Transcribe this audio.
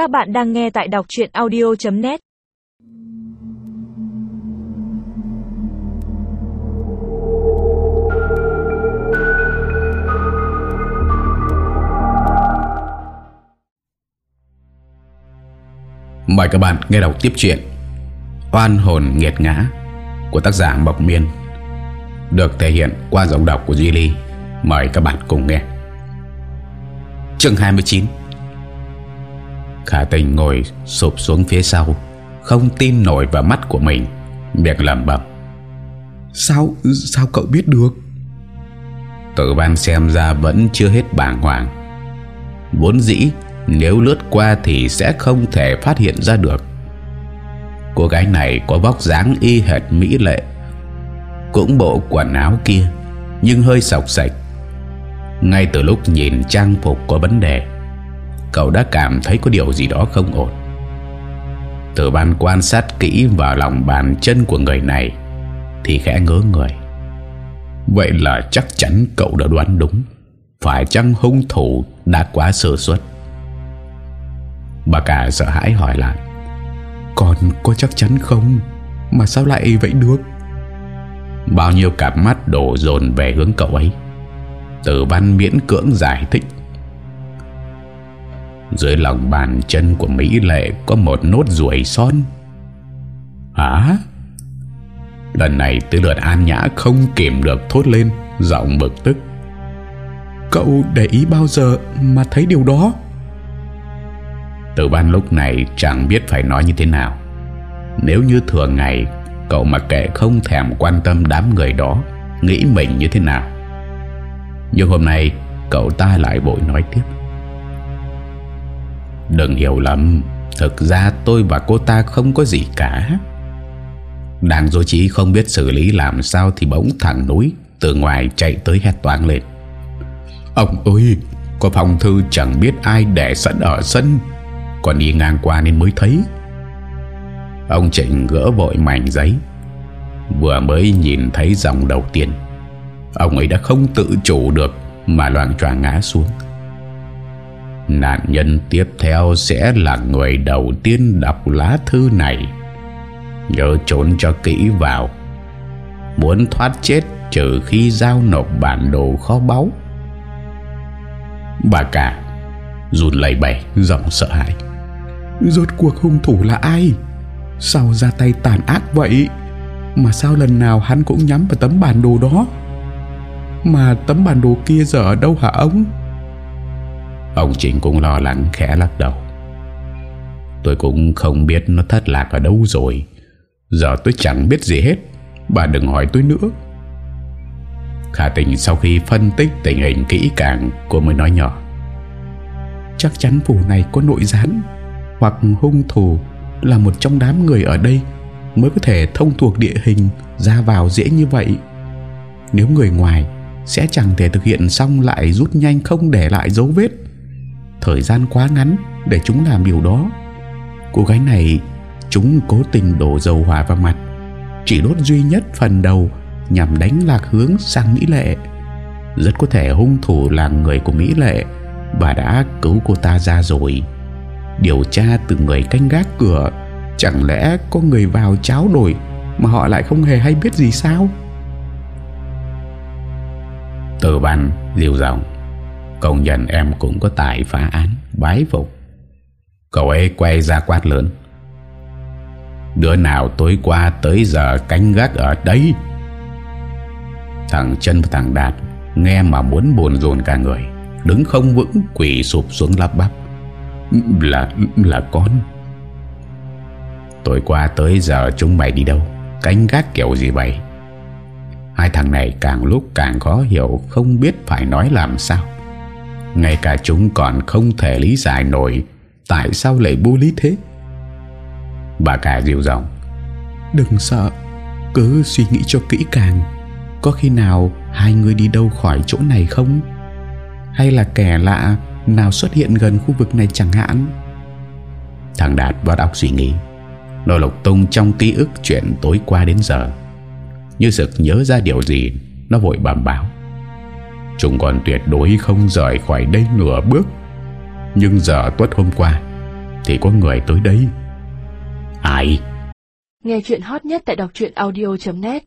Các bạn đang nghe tại đọc chuyện audio.net Mời các bạn nghe đọc tiếp chuyện Oan hồn nghiệt ngã của tác giả Mộc Miên, được thể hiện qua giọng đọc của Duy Ly. Mời các bạn cùng nghe. Chương 29 Khả tình ngồi sụp xuống phía sau Không tin nổi vào mắt của mình. Miệng lầm bẩm Sao Sao cậu biết được? Tử ban xem ra vẫn chưa hết bàng hoàng. Vốn dĩ Nếu lướt qua thì sẽ không thể phát hiện ra được. Cô gái này có vóc dáng y hệt mỹ lệ Cũng bộ quần áo kia Nhưng hơi sọc sạch. Ngay từ lúc nhìn trang phục có vấn đề Cậu đã cảm thấy có điều gì đó không ổn. Tử ban quan sát kỹ vào lòng bàn chân của người này Thì khẽ ngớ người. Vậy là chắc chắn cậu đã đoán đúng. Phải chăng hung thủ đã quá sơ suất? Bà cả sợ hãi hỏi lại. Còn có chắc chắn không? Mà sao lại vậy được? Bao nhiêu cặp mắt đổ dồn về hướng cậu ấy. Tử văn miễn cưỡng giải thích dưới lòng bàn chân của Mỹ Lệ Có một nốt ruồi son. Hả? Lần này tới lượt An Nhã không kìm được thốt lên, Giọng bực tức. Cậu để ý bao giờ mà thấy điều đó? Tử ban lúc này chẳng biết phải nói như thế nào. Nếu như thường ngày, Cậu mà kệ không thèm quan tâm đám người đó, Nghĩ mình như thế nào? Nhưng hôm nay, Cậu ta lại bội nói tiếp. Đừng hiểu lầm, Thực ra tôi và cô ta không có gì cả. Đang dối trí không biết xử lý làm sao Thì bỗng thẳng núi, Từ ngoài chạy tới hét toán lên. Ông ơi, Có phòng thư chẳng biết ai để sẵn ở sân, Còn đi ngang qua nên mới thấy. Ông Trịnh gỡ vội mảnh giấy. Vừa mới nhìn thấy dòng đầu tiên, Ông ấy đã không tự chủ được Mà loạn choạng ngã xuống. Nạn nhân tiếp theo sẽ là người đầu tiên đọc lá thư này. Nhớ trốn cho kỹ vào. Muốn thoát chết trừ khi giao nộp bản đồ kho báu. Bà cả, Run lầy bẩy, giọng sợ hãi. Rốt cuộc hung thủ là ai? Sao ra tay tàn ác vậy? Mà sao lần nào hắn cũng nhắm vào tấm bản đồ đó? Mà tấm bản đồ kia giờ ở đâu hả ông? Ông Trịnh cũng lo lắng, khẽ lắc đầu. Tôi cũng không biết nó thất lạc ở đâu rồi. Giờ tôi chẳng biết gì hết. Bà đừng hỏi tôi nữa. Khả tình sau khi phân tích tình hình kỹ càng Cô mới nói nhỏ, Chắc chắn phủ này có nội gián, Hoặc hung thủ Là một trong đám người ở đây Mới có thể thông thuộc địa hình Ra vào dễ như vậy. Nếu người ngoài Sẽ chẳng thể thực hiện xong lại rút nhanh Không để lại dấu vết. Thời gian quá ngắn để chúng làm điều đó. Cô gái này, Chúng cố tình đổ dầu hỏa vào mặt, Chỉ đốt duy nhất phần đầu Nhằm đánh lạc hướng sang Mỹ Lệ. Rất có thể hung thủ là người của Mỹ Lệ Và đã cứu cô ta ra rồi. Điều tra từ người canh gác cửa, Chẳng lẽ có người vào cháo đổi Mà họ lại không hề hay biết gì sao? Tờ văn liều dòng Công nhận em cũng có tài phá án, Bái phục. Cậu ấy quay ra quát lớn. Đứa nào tối qua tới giờ canh gác ở đây Thằng chân và thằng Đạt Nghe mà muốn buồn rồn cả người, Đứng không vững quỷ sụp xuống lắp bắp. Là là con. Tối qua tới giờ chúng mày đi đâu? Canh gác kiểu gì vậy? Hai thằng này càng lúc càng khó hiểu, Không biết phải nói làm sao ngay cả chúng còn không thể lý giải nổi Tại sao lại vô lý thế. Bà cả dịu dòng Đừng sợ, Cứ suy nghĩ cho kỹ càng, Có khi nào hai người đi đâu khỏi chỗ này không? Hay là kẻ lạ Nào xuất hiện gần khu vực này chẳng hạn? Thằng Đạt vắt óc suy nghĩ Nó lục tung trong ký ức chuyện tối qua đến giờ. Như sực nhớ ra điều gì, Nó vội bàm báo. Chúng còn tuyệt đối không rời khỏi đây nửa bước. Nhưng giờ tuất hôm qua, thì có người tới đây. Ai? Nghe chuyện hot nhất tại đọc truyện audio.net